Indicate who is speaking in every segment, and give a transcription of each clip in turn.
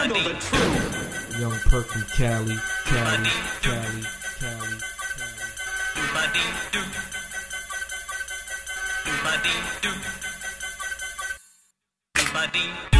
Speaker 1: I know the truth.
Speaker 2: Young Perk from Cali, Cali, Cali, Cali. Cali.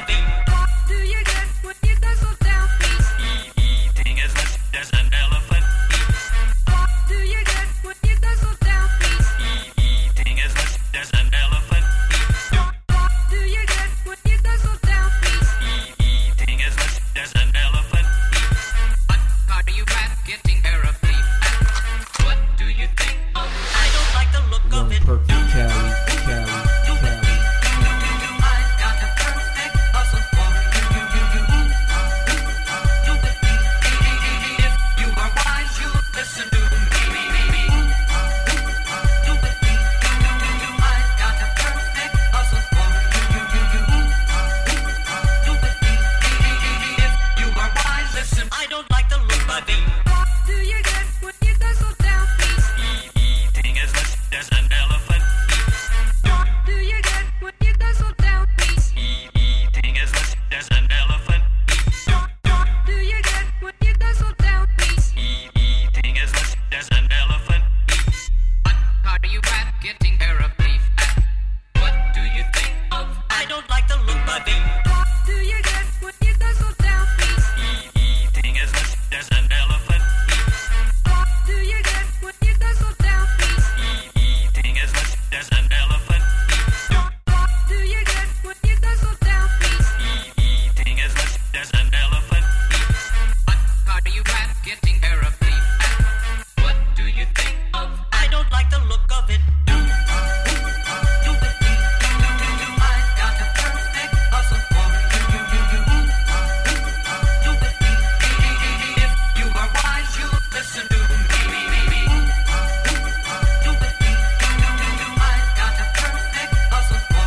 Speaker 3: Bobby. and, Are you past getting therapy? What do you think of?
Speaker 4: I don't like the look of it.